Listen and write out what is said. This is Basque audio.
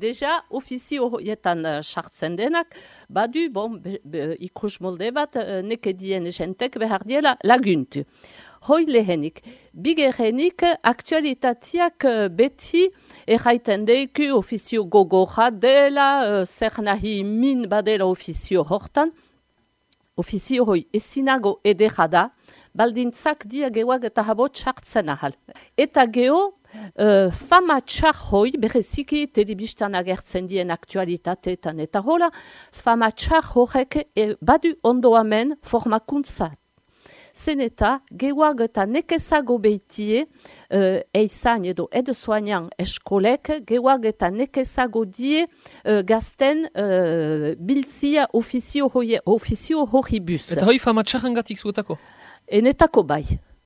deja ofizio horietan uh, sartzen denak, badu, bon, be, be, ikus molde bat, uh, neke dien jentek behar diela laguntu. Hoi lehenik, bigerenik aktualitatiak uh, beti erraiten deiku ofizio gogoja dela, zer nahi min badela ofizio hortan, ofizio hoi ezinago edera da, baldintzak dia geoak eta habot sartzen ahal. Eta geho, uh, fama txar hoi, bereziki telebistan agertzen dien aktualitateetan eta hola, fama txar e, badu ondoamen formakuntza. Zen eta geoak eta nekezago behitie, uh, eizan edo edo soanian eskolek, geoak eta nekezago die uh, gazten uh, biltzia ofizio hoi, ofizio hori bus. Eta hoi fama txarrangatik zuetako? Enetako bai.